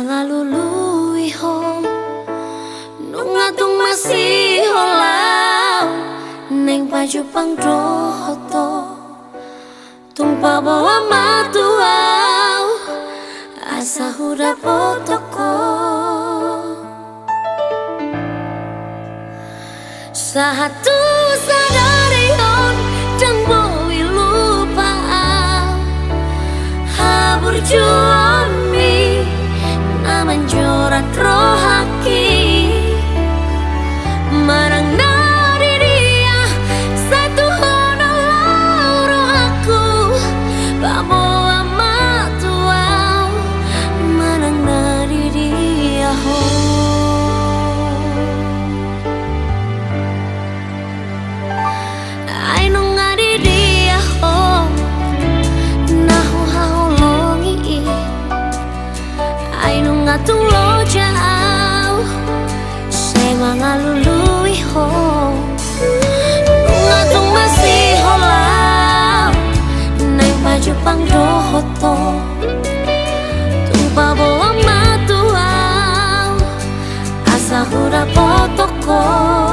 nga luluwi ho Nung atong masih holau. Neng paju pang drohoto Tung pabawa matuaw Asa huda potoko. Satu sadari on Dengbo lupa haburju. manjorat rohaki nung ngatung lo jauh Saya mangalului ho Nung ngatung masih holau Neng baju pang dohoto Tumpa bawa matuau Asa hura potoko